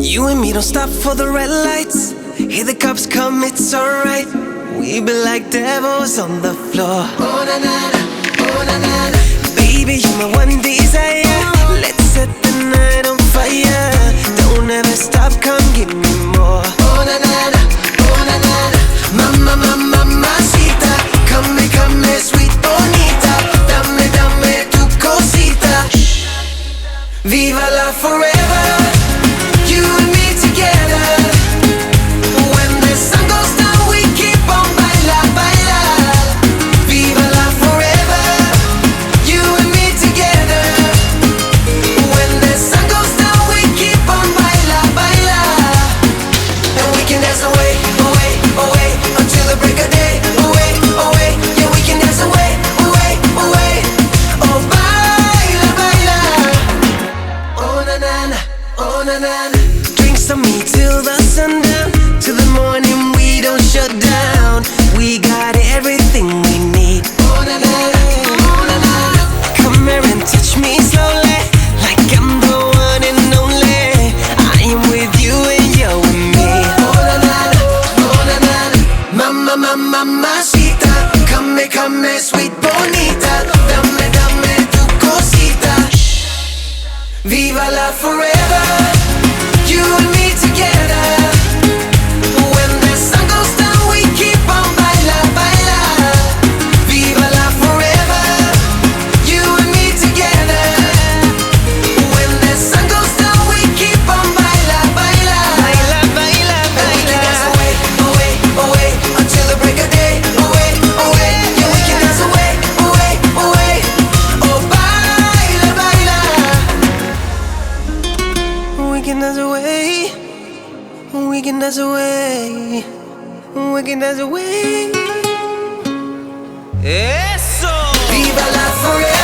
We don't stop for the red lights. Hear the cops come, it's alright. We be like devils on the floor. Oh na na na, oh na na na. Baby, you're my one desire. Let's set the night on fire. Don't ever stop, come give me more. Oh na na na, oh na na na. Mama, mama, mamacita. Come, come, sweet bonita. Dame, dame tu cosita. Viva la forever. Na. Drinks on me till the sundown, till the morning we don't shut down. We got everything we need. Oh na na oh na na. Come here and touch me slowly, like I'm the one and only. I am with you and you're with me. Oh na na oh na na. Mama, mama, mamacita, come, here, come, here, sweet bonita, dame, dame tu cosita. Viva la forever, you and me dance away. We can dance away. We can dance away. Eso. Viva la forever.